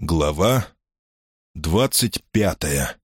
Глава двадцать пятая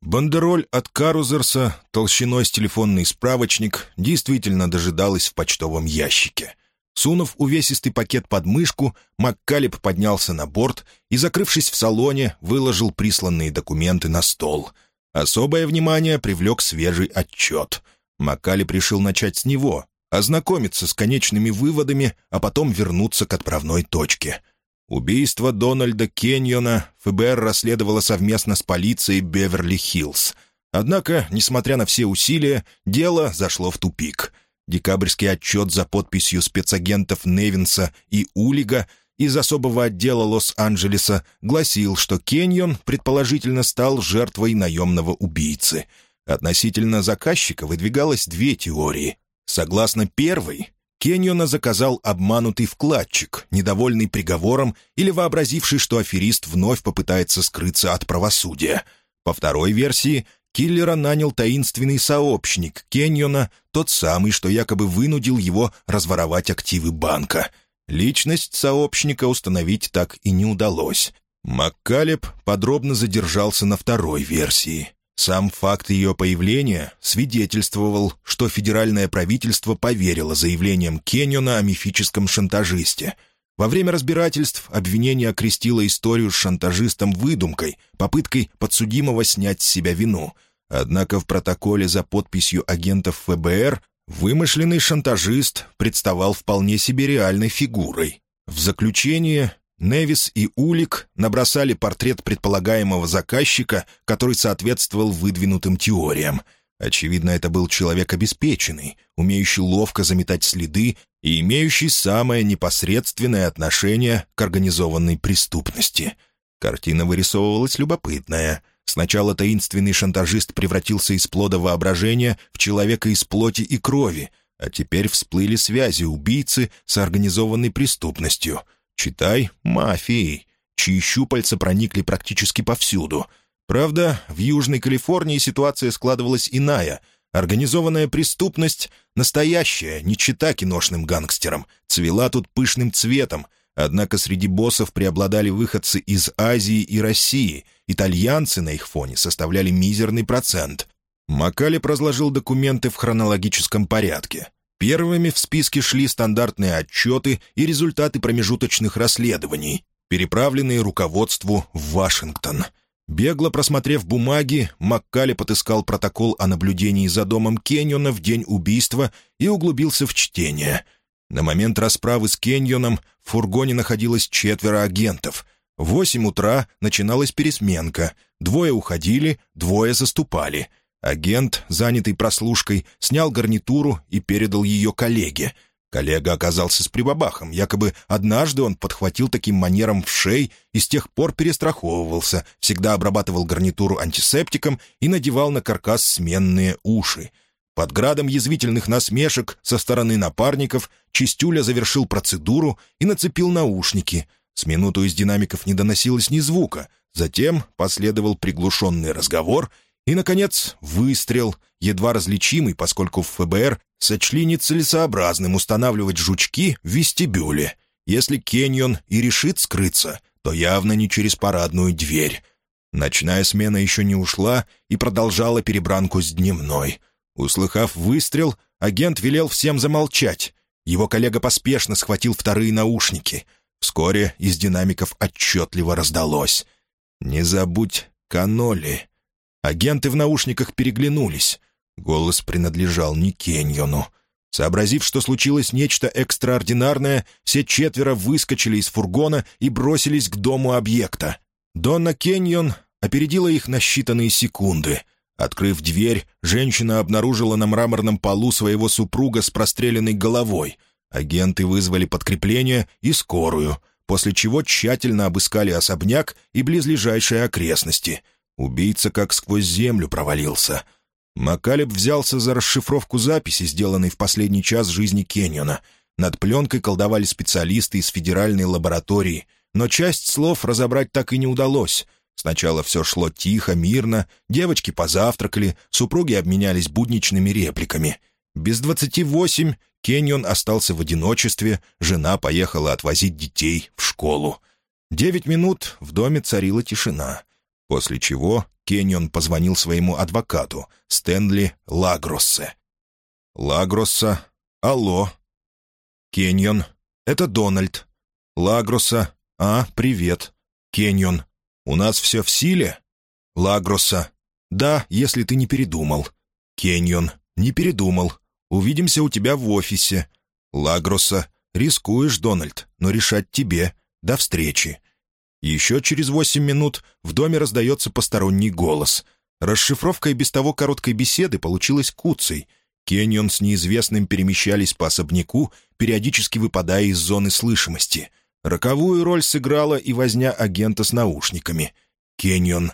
Бандероль от Карузерса, толщиной с телефонный справочник, действительно дожидалась в почтовом ящике. Сунув увесистый пакет под мышку, Маккалеб поднялся на борт и, закрывшись в салоне, выложил присланные документы на стол. Особое внимание привлек свежий отчет. Маккалеб решил начать с него, ознакомиться с конечными выводами, а потом вернуться к отправной точке — Убийство Дональда Кеньона ФБР расследовало совместно с полицией Беверли-Хиллз. Однако, несмотря на все усилия, дело зашло в тупик. Декабрьский отчет за подписью спецагентов Невинса и Улига из особого отдела Лос-Анджелеса гласил, что Кеньон предположительно стал жертвой наемного убийцы. Относительно заказчика выдвигалось две теории. Согласно первой, Кеньона заказал обманутый вкладчик, недовольный приговором или вообразивший, что аферист вновь попытается скрыться от правосудия. По второй версии, киллера нанял таинственный сообщник Кеньона, тот самый, что якобы вынудил его разворовать активы банка. Личность сообщника установить так и не удалось. Маккалеб подробно задержался на второй версии. Сам факт ее появления свидетельствовал, что федеральное правительство поверило заявлениям Кенниона о мифическом шантажисте. Во время разбирательств обвинение окрестило историю с шантажистом выдумкой, попыткой подсудимого снять с себя вину. Однако в протоколе за подписью агентов ФБР вымышленный шантажист представал вполне себе реальной фигурой. В заключение Невис и Улик набросали портрет предполагаемого заказчика, который соответствовал выдвинутым теориям. Очевидно, это был человек обеспеченный, умеющий ловко заметать следы и имеющий самое непосредственное отношение к организованной преступности. Картина вырисовывалась любопытная. Сначала таинственный шантажист превратился из плода воображения в человека из плоти и крови, а теперь всплыли связи убийцы с организованной преступностью — Читай, мафией, чьи щупальца проникли практически повсюду. Правда, в Южной Калифорнии ситуация складывалась иная. Организованная преступность, настоящая, не чита киношным гангстерам, цвела тут пышным цветом, однако среди боссов преобладали выходцы из Азии и России, итальянцы на их фоне составляли мизерный процент. Макалеб разложил документы в хронологическом порядке. Первыми в списке шли стандартные отчеты и результаты промежуточных расследований, переправленные руководству в Вашингтон. Бегло просмотрев бумаги, Маккали потыскал протокол о наблюдении за домом Кеньона в день убийства и углубился в чтение. На момент расправы с Кеньоном в фургоне находилось четверо агентов. В восемь утра начиналась пересменка. Двое уходили, двое заступали — Агент, занятый прослушкой, снял гарнитуру и передал ее коллеге. Коллега оказался с прибабахом. Якобы однажды он подхватил таким манером в шей и с тех пор перестраховывался, всегда обрабатывал гарнитуру антисептиком и надевал на каркас сменные уши. Под градом язвительных насмешек со стороны напарников Чистюля завершил процедуру и нацепил наушники. С минуту из динамиков не доносилось ни звука. Затем последовал приглушенный разговор — и, наконец, выстрел, едва различимый, поскольку в ФБР сочли нецелесообразным устанавливать жучки в вестибюле. Если Кеньон и решит скрыться, то явно не через парадную дверь. Ночная смена еще не ушла и продолжала перебранку с дневной. Услыхав выстрел, агент велел всем замолчать. Его коллега поспешно схватил вторые наушники. Вскоре из динамиков отчетливо раздалось. «Не забудь каноли». Агенты в наушниках переглянулись. Голос принадлежал не Кеньону. Сообразив, что случилось нечто экстраординарное, все четверо выскочили из фургона и бросились к дому объекта. Донна Кеньон опередила их на считанные секунды. Открыв дверь, женщина обнаружила на мраморном полу своего супруга с простреленной головой. Агенты вызвали подкрепление и скорую, после чего тщательно обыскали особняк и близлежащие окрестности — Убийца как сквозь землю провалился. Макалеб взялся за расшифровку записи, сделанной в последний час жизни Кенниона. Над пленкой колдовали специалисты из федеральной лаборатории, но часть слов разобрать так и не удалось. Сначала все шло тихо, мирно, девочки позавтракали, супруги обменялись будничными репликами. Без двадцати восемь Кеннион остался в одиночестве, жена поехала отвозить детей в школу. Девять минут в доме царила тишина, после чего Кеннион позвонил своему адвокату, Стэнли Лагроссе. «Лагросса, алло». «Кеннион, это Дональд». «Лагроса, а, привет». «Кеннион, у нас все в силе?» «Лагроса, да, если ты не передумал». «Кеннион, не передумал. Увидимся у тебя в офисе». «Лагроса, рискуешь, Дональд, но решать тебе. До встречи». Еще через восемь минут в доме раздается посторонний голос. Расшифровка и без того короткой беседы получилась куцей. Кеннион с неизвестным перемещались по особняку, периодически выпадая из зоны слышимости. Роковую роль сыграла и возня агента с наушниками. Кеннион.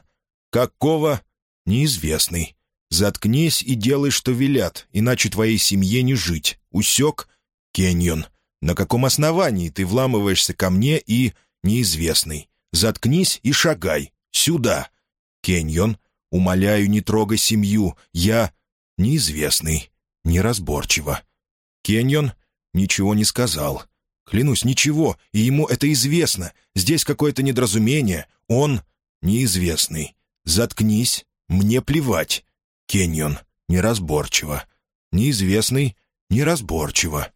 «Какого?» «Неизвестный. Заткнись и делай, что велят, иначе твоей семье не жить. Усек?» «Кеннион. На каком основании ты вламываешься ко мне и...» «Неизвестный. Заткнись и шагай. Сюда!» «Кеньон, умоляю, не трогай семью. Я...» «Неизвестный. Неразборчиво». «Кеньон ничего не сказал. Клянусь, ничего, и ему это известно. Здесь какое-то недоразумение. Он неизвестный. Заткнись. Мне плевать. Кеньон неразборчиво. Неизвестный неразборчиво».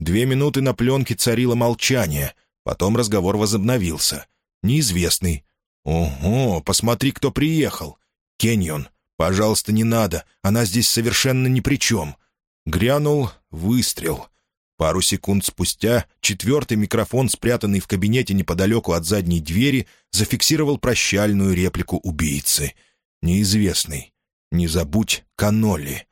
Две минуты на пленке царило молчание. Потом разговор возобновился неизвестный. «Ого, посмотри, кто приехал. Кеньон, пожалуйста, не надо, она здесь совершенно ни при чем». Грянул выстрел. Пару секунд спустя четвертый микрофон, спрятанный в кабинете неподалеку от задней двери, зафиксировал прощальную реплику убийцы. «Неизвестный. Не забудь каноли».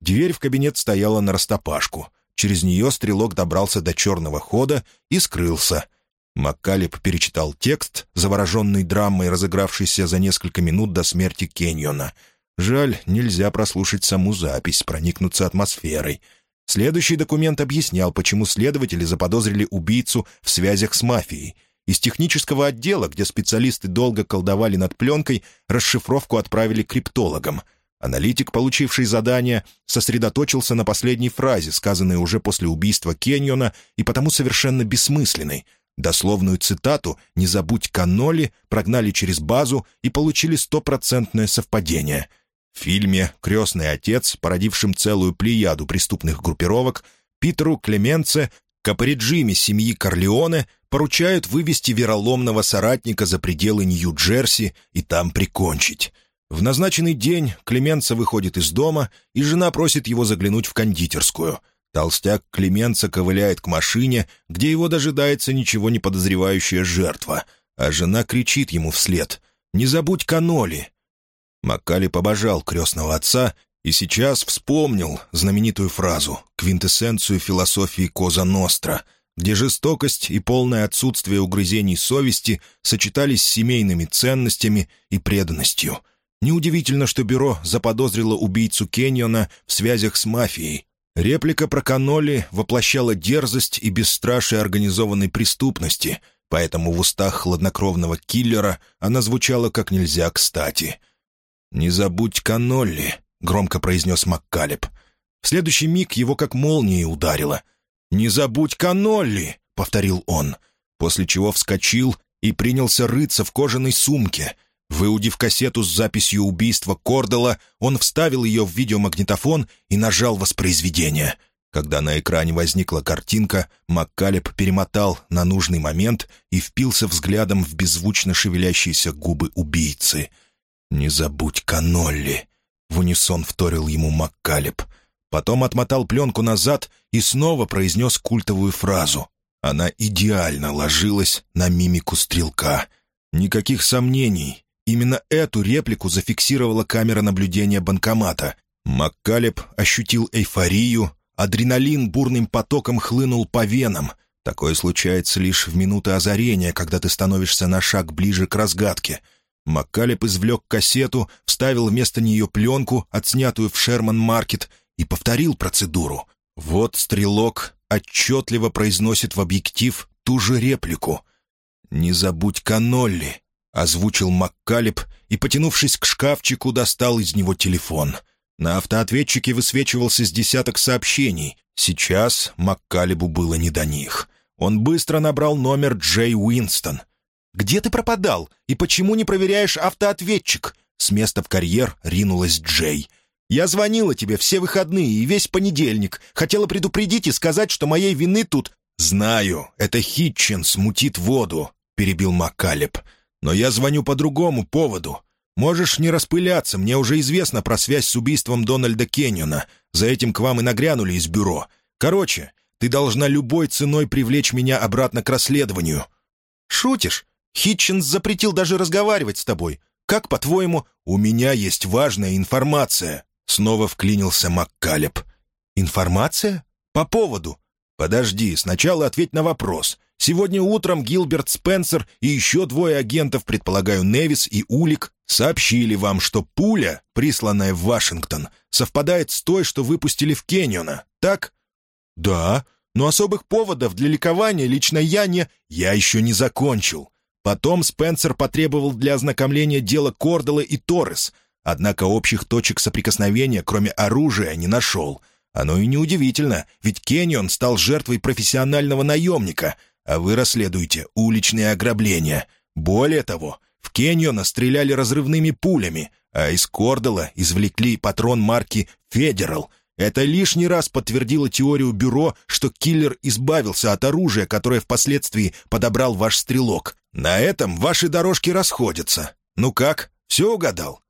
Дверь в кабинет стояла на растопашку. Через нее стрелок добрался до черного хода и скрылся — Маккалеб перечитал текст, завороженный драмой, разыгравшейся за несколько минут до смерти Кеньона. Жаль, нельзя прослушать саму запись, проникнуться атмосферой. Следующий документ объяснял, почему следователи заподозрили убийцу в связях с мафией. Из технического отдела, где специалисты долго колдовали над пленкой, расшифровку отправили криптологам. Аналитик, получивший задание, сосредоточился на последней фразе, сказанной уже после убийства Кеньона, и потому совершенно бессмысленной — Дословную цитату «Не забудь каноли» прогнали через базу и получили стопроцентное совпадение. В фильме «Крестный отец», породившем целую плеяду преступных группировок, Питеру Клеменце, капориджиме семьи Корлеоне, поручают вывести вероломного соратника за пределы Нью-Джерси и там прикончить. В назначенный день Клеменца выходит из дома, и жена просит его заглянуть в кондитерскую — Толстяк Клеменца ковыляет к машине, где его дожидается ничего не подозревающая жертва, а жена кричит ему вслед «Не забудь каноли!». Маккали побожал крестного отца и сейчас вспомнил знаменитую фразу, квинтэссенцию философии Коза Ностра, где жестокость и полное отсутствие угрызений совести сочетались с семейными ценностями и преданностью. Неудивительно, что бюро заподозрило убийцу Кеньона в связях с мафией, Реплика про каноли воплощала дерзость и бесстрашие организованной преступности, поэтому в устах хладнокровного киллера она звучала как нельзя кстати. «Не забудь каноли», — громко произнес Маккалеб. В следующий миг его как молнией ударило. «Не забудь каноли», — повторил он, после чего вскочил и принялся рыться в кожаной сумке — Выудив кассету с записью убийства Кордела, он вставил ее в видеомагнитофон и нажал воспроизведение. Когда на экране возникла картинка, Маккалеб перемотал на нужный момент и впился взглядом в беззвучно шевелящиеся губы убийцы. «Не забудь канолли!» — в унисон вторил ему Маккалеб. Потом отмотал пленку назад и снова произнес культовую фразу. Она идеально ложилась на мимику стрелка. Никаких сомнений, Именно эту реплику зафиксировала камера наблюдения банкомата. Маккалеб ощутил эйфорию, адреналин бурным потоком хлынул по венам. Такое случается лишь в минуты озарения, когда ты становишься на шаг ближе к разгадке. Маккалеб извлек кассету, вставил вместо нее пленку, отснятую в Шерман-маркет, и повторил процедуру. Вот стрелок отчетливо произносит в объектив ту же реплику. «Не забудь канолли», озвучил Маккалеб и, потянувшись к шкафчику, достал из него телефон. На автоответчике высвечивался с десяток сообщений. Сейчас Маккалебу было не до них. Он быстро набрал номер Джей Уинстон. Где ты пропадал? И почему не проверяешь автоответчик?» С места в карьер ринулась Джей. «Я звонила тебе все выходные и весь понедельник. Хотела предупредить и сказать, что моей вины тут...» «Знаю, это Хитчинс мутит воду», — перебил Маккалеб. «Но я звоню по другому поводу. Можешь не распыляться, мне уже известно про связь с убийством Дональда Кенниона. За этим к вам и нагрянули из бюро. Короче, ты должна любой ценой привлечь меня обратно к расследованию». «Шутишь? Хитчинс запретил даже разговаривать с тобой. Как, по-твоему, у меня есть важная информация?» Снова вклинился Маккалеб. «Информация? По поводу?» «Подожди, сначала ответь на вопрос. Сегодня утром Гилберт Спенсер и еще двое агентов, предполагаю, Невис и Улик, сообщили вам, что пуля, присланная в Вашингтон, совпадает с той, что выпустили в Кенниона, так?» «Да, но особых поводов для ликования лично я не...» «Я еще не закончил. Потом Спенсер потребовал для ознакомления дела Кордела и Торрес, однако общих точек соприкосновения, кроме оружия, не нашел. Оно и неудивительно, ведь Кеннион стал жертвой профессионального наемника, а вы расследуете уличные ограбления. Более того, в Кенниона стреляли разрывными пулями, а из Кордела извлекли патрон марки «Федерал», это лишний раз подтвердило теорию бюро, что киллер избавился от оружия, которое впоследствии подобрал ваш стрелок. На этом ваши дорожки расходятся. Ну как, все угадал?»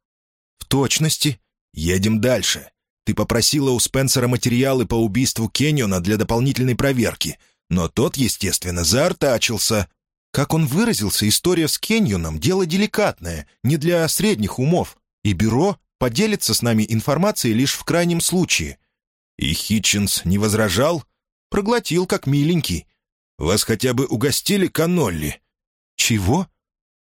«В точности. Едем дальше. Ты попросила у Спенсера материалы по убийству Кенниона для дополнительной проверки, но тот, естественно, заортачился. Как он выразился, история с Кеньоном — дело деликатное, не для средних умов, и бюро поделится с нами информацией лишь в крайнем случае». «И Хитчинс не возражал?» «Проглотил, как миленький». «Вас хотя бы угостили канолли?» «Чего?»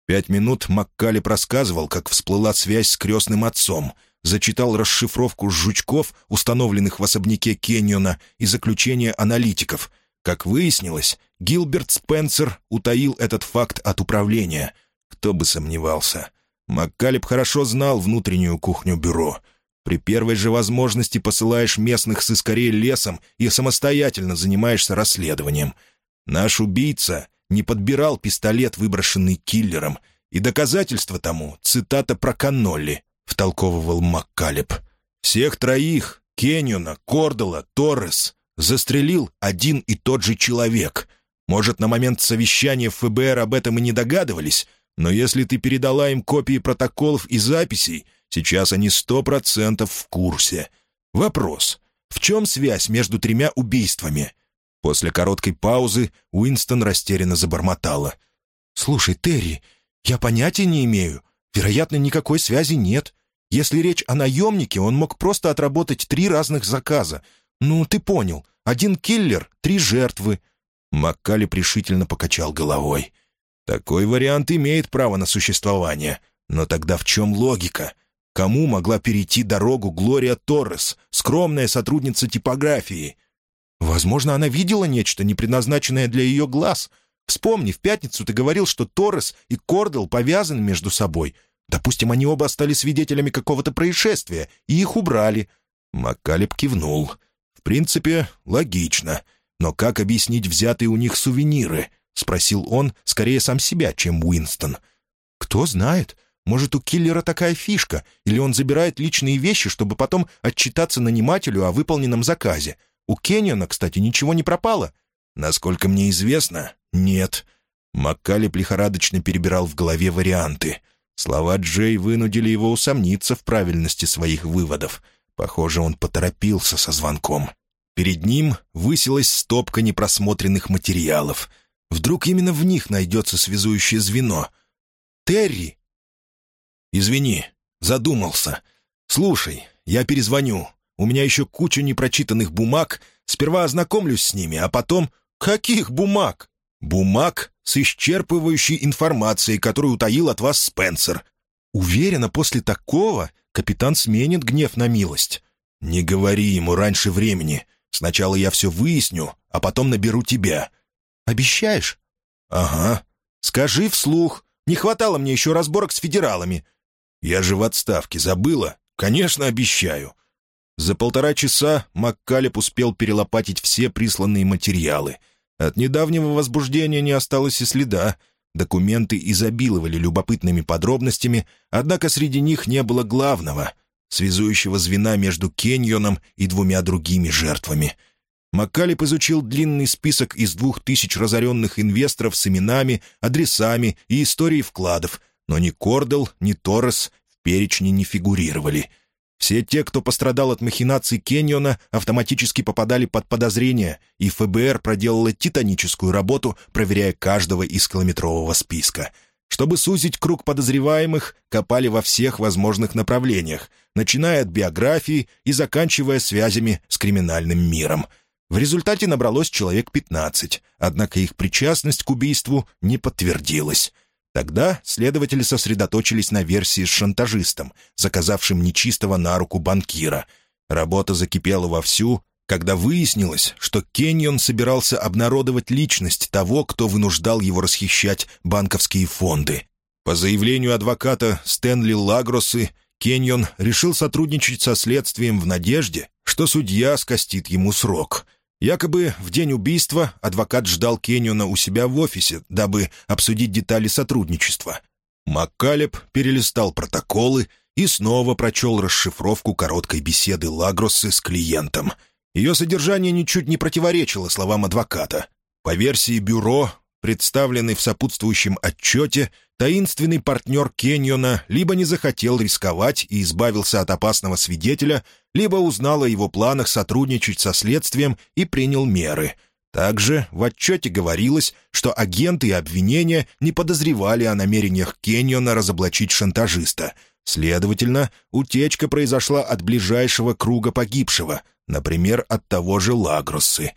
Пять минут Маккали просказывал, как всплыла связь с крестным отцом, зачитал расшифровку жучков, установленных в особняке Кенниона, и заключение аналитиков. Как выяснилось, Гилберт Спенсер утаил этот факт от управления. Кто бы сомневался. Маккалеб хорошо знал внутреннюю кухню бюро. При первой же возможности посылаешь местных сыскорей лесом и самостоятельно занимаешься расследованием. Наш убийца не подбирал пистолет, выброшенный киллером, и доказательство тому — цитата про Каннолли, — втолковывал Маккалеб. «Всех троих — Кенниона, Кордела, Торрес — застрелил один и тот же человек. Может, на момент совещания в ФБР об этом и не догадывались, но если ты передала им копии протоколов и записей, сейчас они сто процентов в курсе. Вопрос. В чем связь между тремя убийствами? После короткой паузы Уинстон растерянно забормотала. «Слушай, Терри, я понятия не имею. Вероятно, никакой связи нет. Если речь о наемнике, он мог просто отработать три разных заказа. Ну, ты понял. Один киллер, три жертвы». Маккали решительно покачал головой. Такой вариант имеет право на существование. Но тогда в чем логика? Кому могла перейти дорогу Глория Торрес, скромная сотрудница типографии? Возможно, она видела нечто, не предназначенное для ее глаз. Вспомни, в пятницу ты говорил, что Торрес и Кордел повязаны между собой. Допустим, они оба стали свидетелями какого-то происшествия, и их убрали. Маккалеб кивнул. Принципе, логично. Но как объяснить взятые у них сувениры? — спросил он, скорее сам себя, чем Уинстон. «Кто знает. Может, у киллера такая фишка, или он забирает личные вещи, чтобы потом отчитаться нанимателю о выполненном заказе. У Кенниона, кстати, ничего не пропало». «Насколько мне известно, нет». Маккалеб лихорадочно перебирал в голове варианты. Слова Джей вынудили его усомниться в правильности своих выводов. Похоже, он поторопился со звонком. Перед ним высилась стопка непросмотренных материалов — Вдруг именно в них найдется связующее звено. «Терри!» «Извини, задумался. Слушай, я перезвоню. У меня еще куча непрочитанных бумаг. Сперва ознакомлюсь с ними, а потом...» «Каких бумаг?» «Бумаг с исчерпывающей информацией, которую утаил от вас Спенсер. Уверена, после такого капитан сменит гнев на милость. Не говори ему раньше времени. Сначала я все выясню, а потом наберу тебя. Обещаешь?» «Ага. Скажи вслух. Не хватало мне еще разборок с федералами». «Я же в отставке, забыла? Конечно, обещаю». За полтора часа Маккалеб успел перелопатить все присланные материалы. От недавнего возбуждения не осталось и следа. Документы изобиловали любопытными подробностями, однако среди них не было главного — связующего звена между Кеньоном и двумя другими жертвами. Маккалип изучил длинный список из двух тысяч разоренных инвесторов с именами, адресами и историей вкладов, но ни Кордел, ни Торрес в перечне не фигурировали — все те, кто пострадал от махинаций Кеньона, автоматически попадали под подозрение, и ФБР проделало титаническую работу, проверяя каждого из километрового списка. Чтобы сузить круг подозреваемых, копали во всех возможных направлениях, начиная от биографии и заканчивая связями с криминальным миром. В результате набралось человек 15, однако их причастность к убийству не подтвердилась. Тогда следователи сосредоточились на версии с шантажистом, заказавшим нечистого на руку банкира. Работа закипела вовсю, когда выяснилось, что Кеньон собирался обнародовать личность того, кто вынуждал его расхищать банковские фонды. По заявлению адвоката Стэнли Лагросы, Кеньон решил сотрудничать со следствием в надежде, что судья скостит ему срок. Якобы в день убийства адвокат ждал Кенниона у себя в офисе, дабы обсудить детали сотрудничества. Маккалеб перелистал протоколы и снова прочел расшифровку короткой беседы Лагроссы с клиентом. Ее содержание ничуть не противоречило словам адвоката. По версии бюро, представленной в сопутствующем отчете, таинственный партнер Кеньона либо не захотел рисковать и избавился от опасного свидетеля, либо узнал о его планах сотрудничать со следствием и принял меры. Также в отчете говорилось, что агенты и обвинения не подозревали о намерениях Кеньона разоблачить шантажиста. Следовательно, утечка произошла от ближайшего круга погибшего, например, от того же Лагроссы.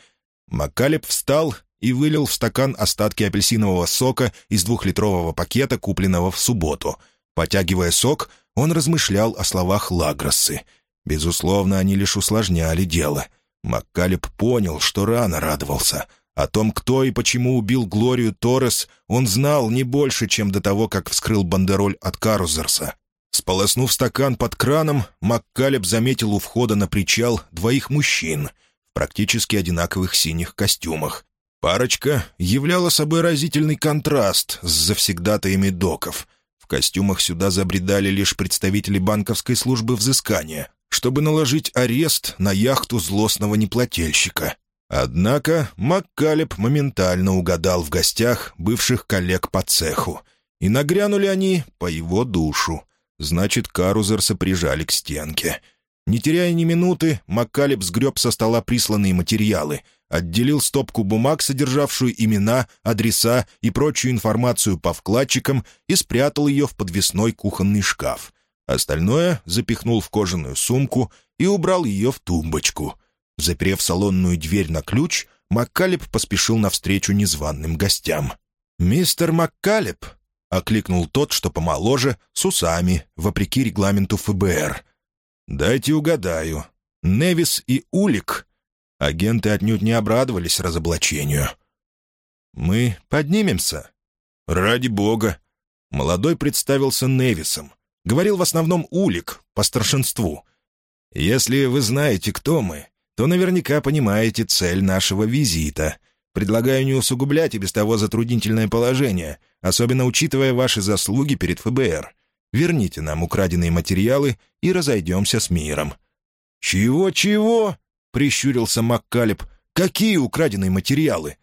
Макалеб встал и вылил в стакан остатки апельсинового сока из двухлитрового пакета, купленного в субботу. Потягивая сок, он размышлял о словах Лагроссы. Безусловно, они лишь усложняли дело. Маккалеб понял, что рано радовался. О том, кто и почему убил Глорию Торрес, он знал не больше, чем до того, как вскрыл бандероль от Карузерса. Сполоснув стакан под краном, Маккалеб заметил у входа на причал двоих мужчин в практически одинаковых синих костюмах. Парочка являла собой разительный контраст с завсегдатаями доков. В костюмах сюда забредали лишь представители банковской службы взыскания, чтобы наложить арест на яхту злостного неплательщика. Однако Маккалеб моментально угадал в гостях бывших коллег по цеху. И нагрянули они по его душу. Значит, Карузерса прижали к стенке. Не теряя ни минуты, Маккалеб сгреб со стола присланные материалы — отделил стопку бумаг, содержавшую имена, адреса и прочую информацию по вкладчикам, и спрятал ее в подвесной кухонный шкаф. Остальное запихнул в кожаную сумку и убрал ее в тумбочку. Заперев салонную дверь на ключ, Маккалеб поспешил навстречу незваным гостям. «Мистер Маккалеб!» — окликнул тот, что помоложе, с усами, вопреки регламенту ФБР. «Дайте угадаю. Невис и Улик Агенты отнюдь не обрадовались разоблачению. «Мы поднимемся?» «Ради бога!» Молодой представился Невисом. Говорил в основном Улик, по старшинству. «Если вы знаете, кто мы, то наверняка понимаете цель нашего визита. Предлагаю не усугублять и без того затруднительное положение, особенно учитывая ваши заслуги перед ФБР. Верните нам украденные материалы и разойдемся с миром». «Чего-чего?» — прищурился Маккалеб. «Какие украденные материалы?»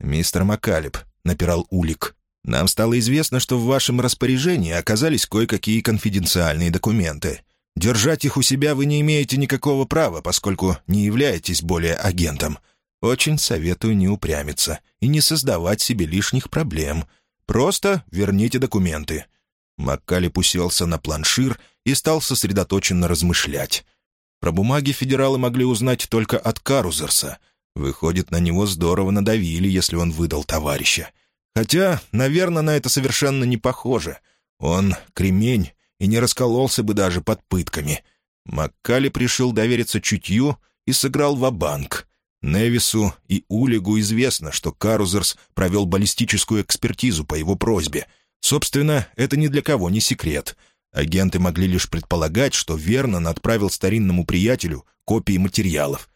«Мистер Маккалеб», — напирал Улик. «Нам стало известно, что в вашем распоряжении оказались кое-какие конфиденциальные документы. Держать их у себя вы не имеете никакого права, поскольку не являетесь более агентом. Очень советую не упрямиться и не создавать себе лишних проблем. Просто верните документы». Маккалеб уселся на планшир и стал сосредоточенно размышлять. Про бумаги федералы могли узнать только от Карузерса. Выходит, на него здорово надавили, если он выдал товарища. Хотя, наверное, на это совершенно не похоже. Он кремень и не раскололся бы даже под пытками. Маккали пришел довериться чутью и сыграл в банк Невису и Улигу известно, что Карузерс провел баллистическую экспертизу по его просьбе. Собственно, это ни для кого не секрет — Агенты могли лишь предполагать, что Вернон отправил старинному приятелю копии материалов.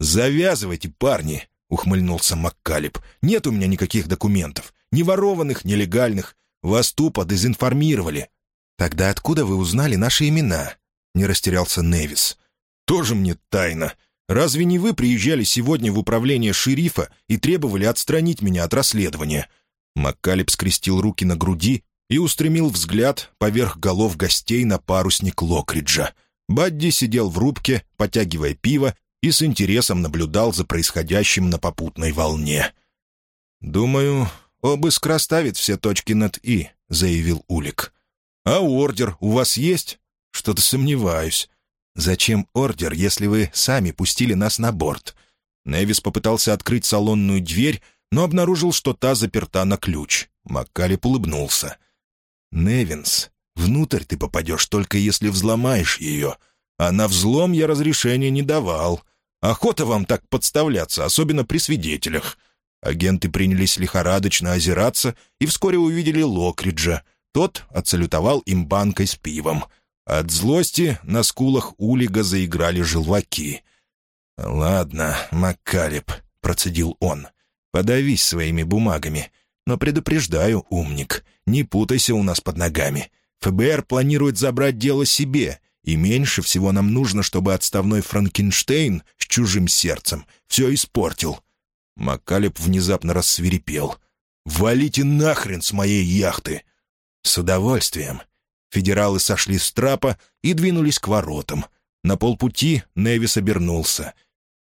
«Завязывайте, парни!» — ухмыльнулся Маккалеб. «Нет у меня никаких документов. Ни ворованных, ни легальных. Вас тупо дезинформировали». «Тогда откуда вы узнали наши имена?» — не растерялся Невис. «Тоже мне тайна. Разве не вы приезжали сегодня в управление шерифа и требовали отстранить меня от расследования?» Маккалеб скрестил руки на груди и устремил взгляд поверх голов гостей на парусник Локриджа. Бадди сидел в рубке, потягивая пиво, и с интересом наблюдал за происходящим на попутной волне. «Думаю, обыск расставит все точки над «и», — заявил Улик. «А ордер у вас есть?» «Что-то сомневаюсь. Зачем ордер, если вы сами пустили нас на борт?» Невис попытался открыть салонную дверь, но обнаружил, что та заперта на ключ. Маккалеб улыбнулся. «Невинс, внутрь ты попадешь только если взломаешь ее, а на взлом я разрешения не давал. Охота вам так подставляться, особенно при свидетелях». Агенты принялись лихорадочно озираться и вскоре увидели Локриджа. Тот отсалютовал им банкой с пивом — от злости на скулах Улига заиграли желваки. «Ладно, Маккалеб», — процедил он, — «подавись своими бумагами. Но предупреждаю, умник, не путайся у нас под ногами. ФБР планирует забрать дело себе, и меньше всего нам нужно, чтобы отставной Франкенштейн с чужим сердцем все испортил». Маккалеб внезапно рассверепел. «Валите нахрен с моей яхты!» «С удовольствием. Федералы сошли с трапа и двинулись к воротам. На полпути Невис обернулся.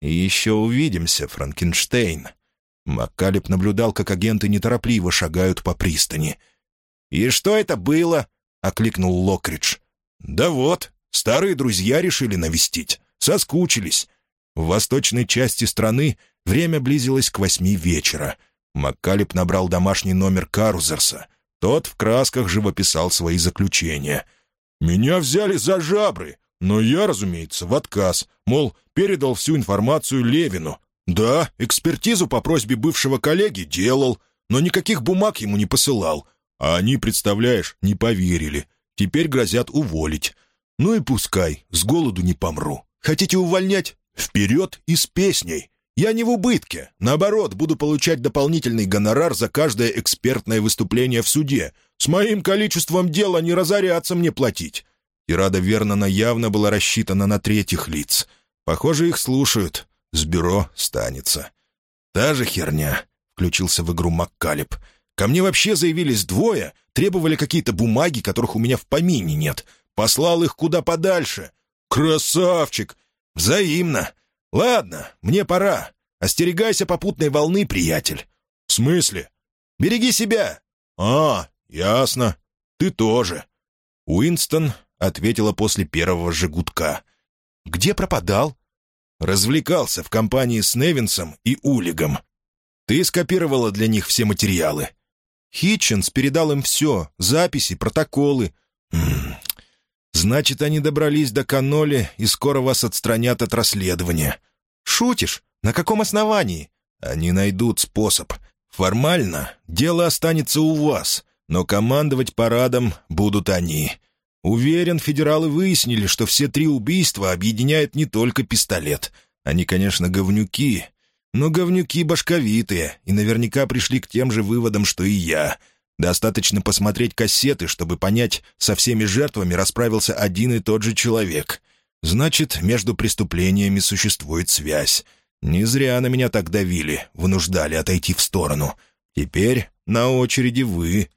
«И еще увидимся, Франкенштейн». Маккалеб наблюдал, как агенты неторопливо шагают по пристани. «И что это было?» — окликнул Локридж. «Да вот, старые друзья решили навестить. Соскучились». В восточной части страны время близилось к восьми вечера. Маккалеб набрал домашний номер Карузерса — тот в красках живописал свои заключения. «Меня взяли за жабры, но я, разумеется, в отказ. Мол, передал всю информацию Левину. Да, экспертизу по просьбе бывшего коллеги делал, но никаких бумаг ему не посылал. А они, представляешь, не поверили. Теперь грозят уволить. Ну и пускай, с голоду не помру. Хотите увольнять? Вперед и с песней. Я не в убытке. Наоборот, буду получать дополнительный гонорар за каждое экспертное выступление в суде. С моим количеством дела не разоряться мне платить». Ирада Вернона явно была рассчитана на третьих лиц. Похоже, их слушают. С бюро станется. «Та же херня», — включился в игру Маккалеб. «Ко мне вообще заявились двое, требовали какие-то бумаги, которых у меня в помине нет. Послал их куда подальше. Красавчик! Взаимно. «Ладно, мне пора. Остерегайся попутной волны, приятель». «В смысле?» «Береги себя». «А, ясно. Ты тоже». Уинстон ответила после первого же гудка. «Где пропадал?» «Развлекался в компании с Невинсом и Улигом. Ты скопировала для них все материалы». «Хитченс передал им все, записи, протоколы». «Значит, они добрались до Каноли и скоро вас отстранят от расследования». «Шутишь? На каком основании?» «Они найдут способ. Формально дело останется у вас, но командовать парадом будут они. Уверен, федералы выяснили, что все три убийства объединяет не только пистолет. Они, конечно, говнюки, но говнюки башковитые и наверняка пришли к тем же выводам, что и я». Достаточно посмотреть кассеты, чтобы понять, со всеми жертвами расправился один и тот же человек. Значит, между преступлениями существует связь. Не зря на меня так давили, вынуждали отойти в сторону. Теперь на очереди вы.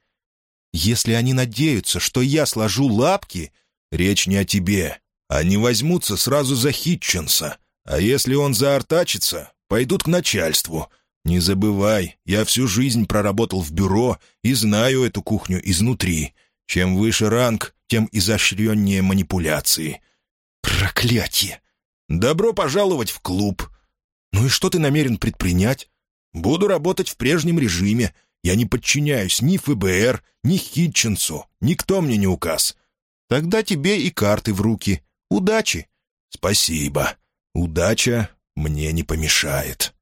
Если они надеются, что я сложу лапки, речь не о тебе. Они возьмутся сразу за Хитченса. А если он заортачится, пойдут к начальству. Не забывай, я всю жизнь проработал в бюро и знаю эту кухню изнутри. Чем выше ранг, тем изощреннее манипуляции. «Проклятие! Добро пожаловать в клуб!» «Ну и что ты намерен предпринять?» «Буду работать в прежнем режиме. Я не подчиняюсь ни ФБР, ни Хитченсу. Никто мне не указ. Тогда тебе и карты в руки. Удачи!» «Спасибо. Удача мне не помешает».